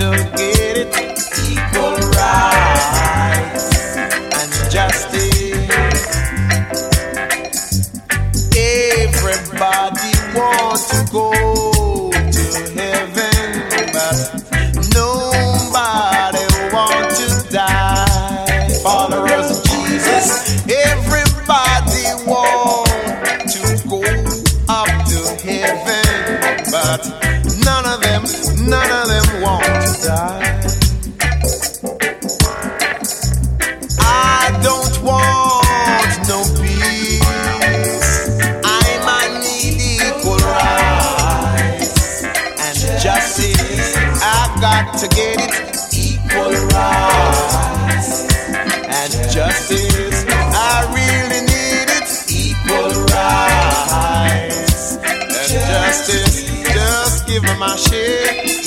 to get it equal rights and justice. Everybody wants to go to heaven, but nobody wants to die. Followers of Jesus, everybody wants to go up to heaven, but got to get it equal rights and justice. I really need it equal rights and justice. Just give me my share.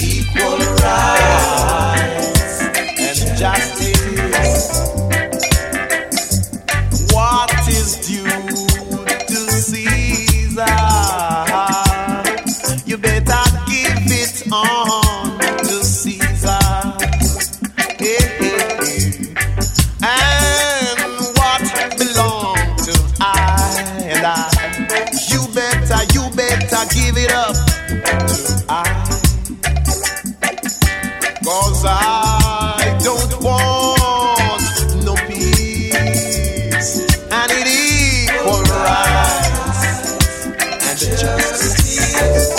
Cause I don't want no peace. And it equal rights and justice.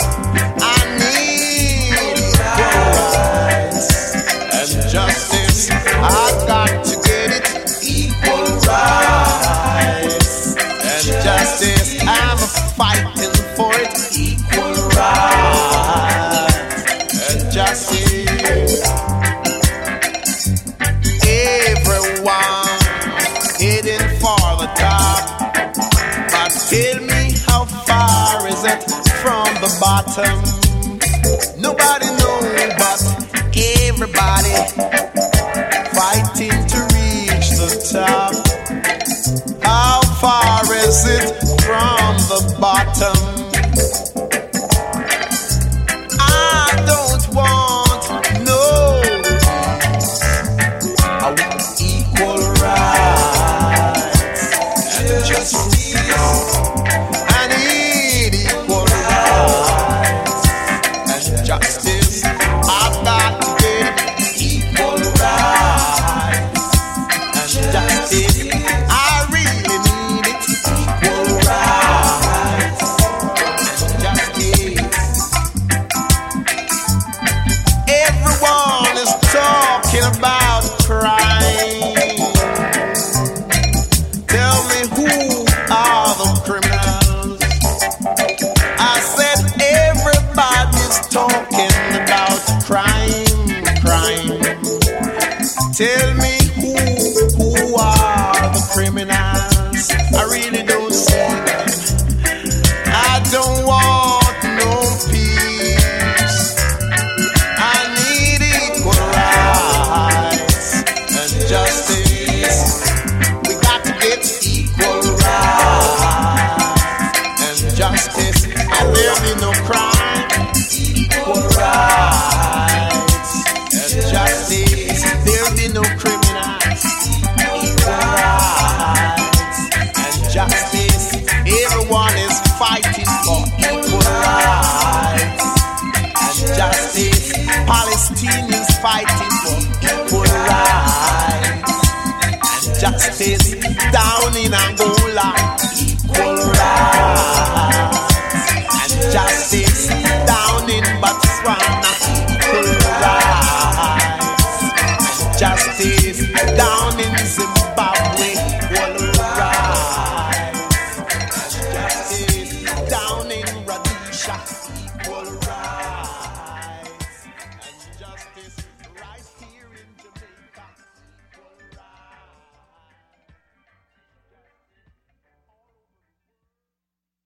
bottom. Nobody knows, but everybody fighting to reach the top. How far is it from the bottom? I don't fighting for equal rights and justice. Palestinians fighting for equal rights and justice. Down in Angola, equal rights and justice. Down in Botswana, equal rights and justice. Down in Zimbabwe.